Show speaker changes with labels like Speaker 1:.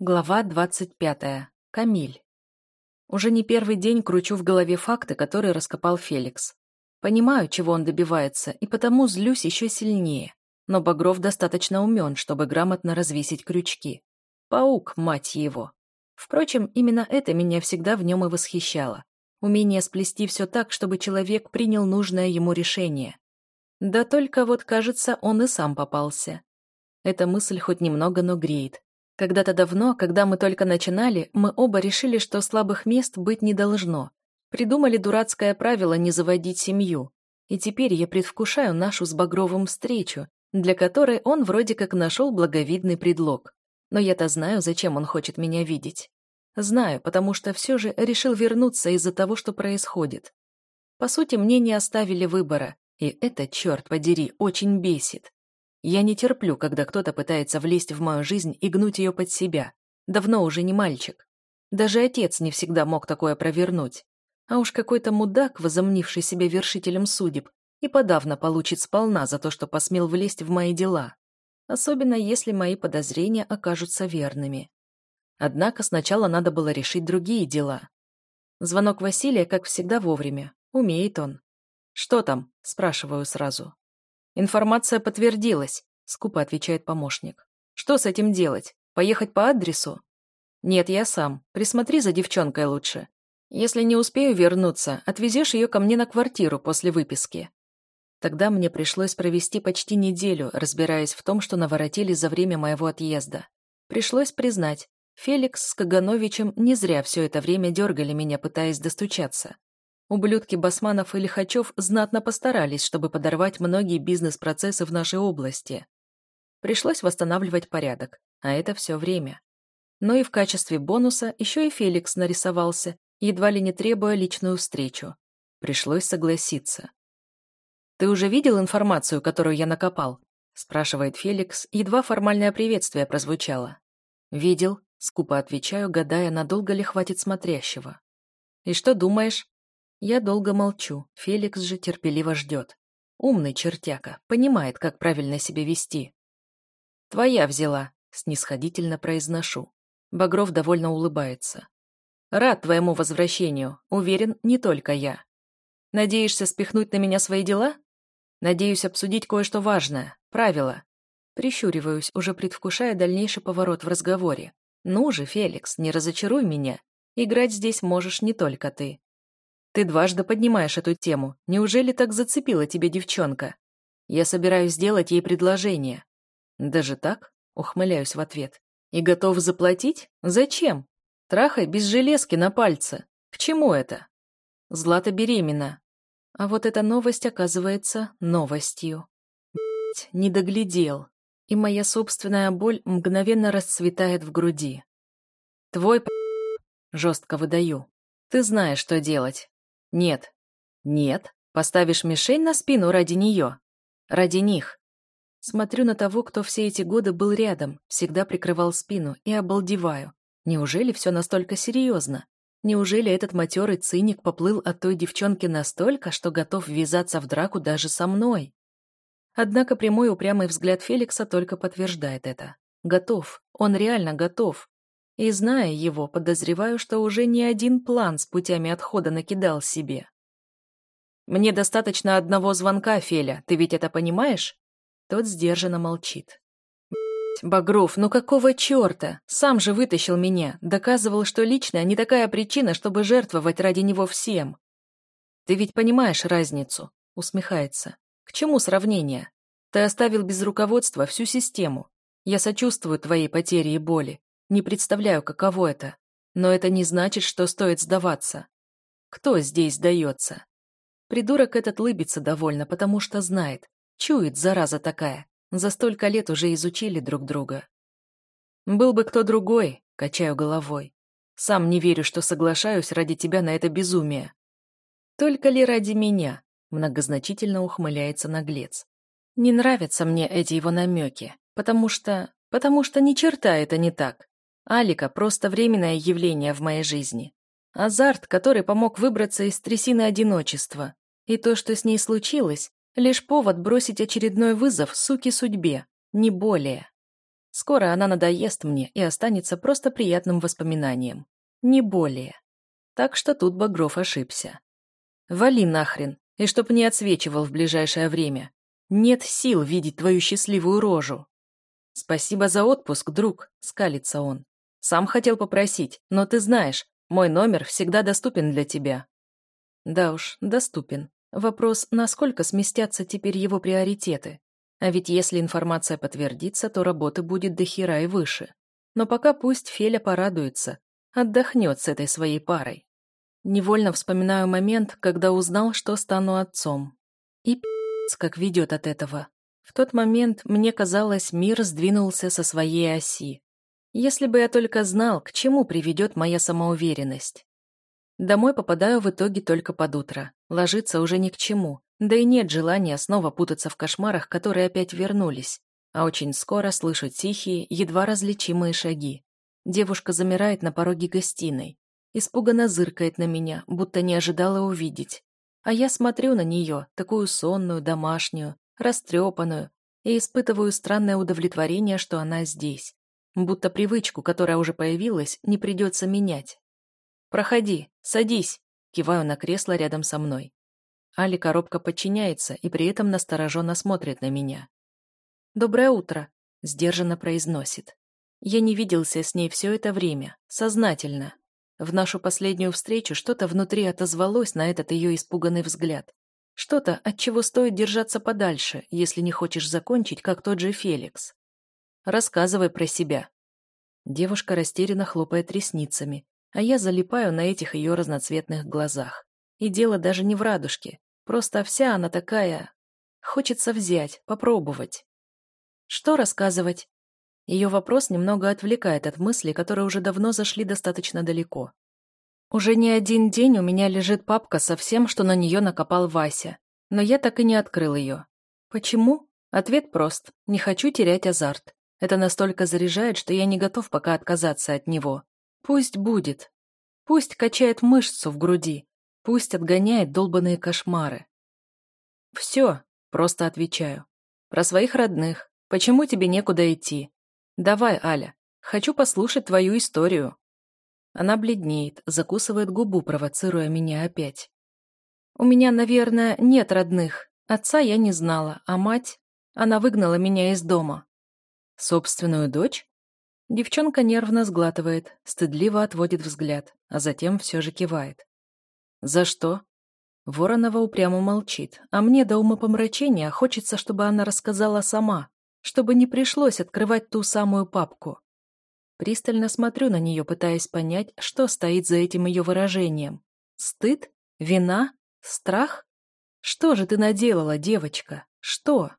Speaker 1: Глава 25. Камиль. Уже не первый день кручу в голове факты, которые раскопал Феликс. Понимаю, чего он добивается, и потому злюсь еще сильнее. Но Багров достаточно умен, чтобы грамотно развесить крючки. Паук, мать его. Впрочем, именно это меня всегда в нем и восхищало. Умение сплести все так, чтобы человек принял нужное ему решение. Да только вот, кажется, он и сам попался. Эта мысль хоть немного, но греет. Когда-то давно, когда мы только начинали, мы оба решили, что слабых мест быть не должно. Придумали дурацкое правило не заводить семью. И теперь я предвкушаю нашу с Багровым встречу, для которой он вроде как нашел благовидный предлог. Но я-то знаю, зачем он хочет меня видеть. Знаю, потому что все же решил вернуться из-за того, что происходит. По сути, мне не оставили выбора, и это, черт подери, очень бесит. Я не терплю, когда кто-то пытается влезть в мою жизнь и гнуть ее под себя. Давно уже не мальчик. Даже отец не всегда мог такое провернуть. А уж какой-то мудак, возомнивший себя вершителем судеб, и подавно получит сполна за то, что посмел влезть в мои дела. Особенно если мои подозрения окажутся верными. Однако сначала надо было решить другие дела. Звонок Василия, как всегда, вовремя. Умеет он. «Что там?» – спрашиваю сразу. «Информация подтвердилась», — скупо отвечает помощник. «Что с этим делать? Поехать по адресу?» «Нет, я сам. Присмотри за девчонкой лучше. Если не успею вернуться, отвезешь ее ко мне на квартиру после выписки». Тогда мне пришлось провести почти неделю, разбираясь в том, что наворотили за время моего отъезда. Пришлось признать, Феликс с Кагановичем не зря все это время дергали меня, пытаясь достучаться. Ублюдки Басманов и Лихачев знатно постарались, чтобы подорвать многие бизнес-процессы в нашей области. Пришлось восстанавливать порядок, а это все время. Но и в качестве бонуса еще и Феликс нарисовался, едва ли не требуя личную встречу. Пришлось согласиться. «Ты уже видел информацию, которую я накопал?» спрашивает Феликс, едва формальное приветствие прозвучало. «Видел», — скупо отвечаю, гадая, надолго ли хватит смотрящего. «И что думаешь?» Я долго молчу, Феликс же терпеливо ждет. Умный чертяка, понимает, как правильно себя вести. «Твоя взяла», — снисходительно произношу. Багров довольно улыбается. «Рад твоему возвращению, уверен, не только я. Надеешься спихнуть на меня свои дела? Надеюсь обсудить кое-что важное, правила». Прищуриваюсь, уже предвкушая дальнейший поворот в разговоре. «Ну же, Феликс, не разочаруй меня. Играть здесь можешь не только ты. Ты дважды поднимаешь эту тему. Неужели так зацепила тебя девчонка? Я собираюсь сделать ей предложение. Даже так? Ухмыляюсь в ответ. И готов заплатить? Зачем? Трахай без железки на пальце. К чему это? Злата беременна. А вот эта новость оказывается новостью. Блять, не доглядел. И моя собственная боль мгновенно расцветает в груди. Твой жестко выдаю. Ты знаешь, что делать. Нет. Нет. Поставишь мишень на спину ради нее. Ради них. Смотрю на того, кто все эти годы был рядом, всегда прикрывал спину, и обалдеваю. Неужели все настолько серьезно? Неужели этот матерый циник поплыл от той девчонки настолько, что готов ввязаться в драку даже со мной? Однако прямой упрямый взгляд Феликса только подтверждает это. Готов. Он реально готов. И, зная его, подозреваю, что уже не один план с путями отхода накидал себе. «Мне достаточно одного звонка, Феля, ты ведь это понимаешь?» Тот сдержанно молчит. Багров, ну какого черта? Сам же вытащил меня, доказывал, что личная не такая причина, чтобы жертвовать ради него всем. Ты ведь понимаешь разницу?» Усмехается. «К чему сравнение? Ты оставил без руководства всю систему. Я сочувствую твоей потере и боли. Не представляю, каково это. Но это не значит, что стоит сдаваться. Кто здесь сдается? Придурок этот лыбится довольно, потому что знает. Чует, зараза такая. За столько лет уже изучили друг друга. Был бы кто другой, качаю головой. Сам не верю, что соглашаюсь ради тебя на это безумие. Только ли ради меня? Многозначительно ухмыляется наглец. Не нравятся мне эти его намеки, потому что... Потому что ни черта это не так. Алика – просто временное явление в моей жизни. Азарт, который помог выбраться из трясины одиночества. И то, что с ней случилось, лишь повод бросить очередной вызов суки судьбе, не более. Скоро она надоест мне и останется просто приятным воспоминанием. Не более. Так что тут Багров ошибся. Вали нахрен, и чтоб не отсвечивал в ближайшее время. Нет сил видеть твою счастливую рожу. Спасибо за отпуск, друг, скалится он. Сам хотел попросить, но ты знаешь, мой номер всегда доступен для тебя. Да уж, доступен. Вопрос, насколько сместятся теперь его приоритеты. А ведь если информация подтвердится, то работы будет до хера и выше. Но пока пусть Феля порадуется, отдохнет с этой своей парой. Невольно вспоминаю момент, когда узнал, что стану отцом. И пи***ц, как ведет от этого. В тот момент мне казалось, мир сдвинулся со своей оси. Если бы я только знал, к чему приведет моя самоуверенность. Домой попадаю в итоге только под утро. Ложиться уже ни к чему. Да и нет желания снова путаться в кошмарах, которые опять вернулись. А очень скоро слышу тихие, едва различимые шаги. Девушка замирает на пороге гостиной. Испуганно зыркает на меня, будто не ожидала увидеть. А я смотрю на нее, такую сонную, домашнюю, растрепанную, и испытываю странное удовлетворение, что она здесь. Будто привычку, которая уже появилась, не придется менять. «Проходи, садись», — киваю на кресло рядом со мной. Али коробка подчиняется и при этом настороженно смотрит на меня. «Доброе утро», — сдержанно произносит. Я не виделся с ней все это время, сознательно. В нашу последнюю встречу что-то внутри отозвалось на этот ее испуганный взгляд. Что-то, от чего стоит держаться подальше, если не хочешь закончить, как тот же Феликс. Рассказывай про себя. Девушка растерянно хлопает ресницами, а я залипаю на этих ее разноцветных глазах. И дело даже не в радужке, просто вся она такая... Хочется взять, попробовать. Что рассказывать? Ее вопрос немного отвлекает от мыслей, которые уже давно зашли достаточно далеко. Уже не один день у меня лежит папка со всем, что на нее накопал Вася, но я так и не открыл ее. Почему? Ответ прост. Не хочу терять азарт. Это настолько заряжает, что я не готов пока отказаться от него. Пусть будет. Пусть качает мышцу в груди. Пусть отгоняет долбанные кошмары. Все, просто отвечаю. Про своих родных. Почему тебе некуда идти? Давай, Аля. Хочу послушать твою историю. Она бледнеет, закусывает губу, провоцируя меня опять. У меня, наверное, нет родных. Отца я не знала, а мать... Она выгнала меня из дома. Собственную дочь? Девчонка нервно сглатывает, стыдливо отводит взгляд, а затем все же кивает. «За что?» Воронова упрямо молчит, а мне до умопомрачения хочется, чтобы она рассказала сама, чтобы не пришлось открывать ту самую папку. Пристально смотрю на нее, пытаясь понять, что стоит за этим ее выражением. Стыд? Вина? Страх? Что же ты наделала, девочка? Что?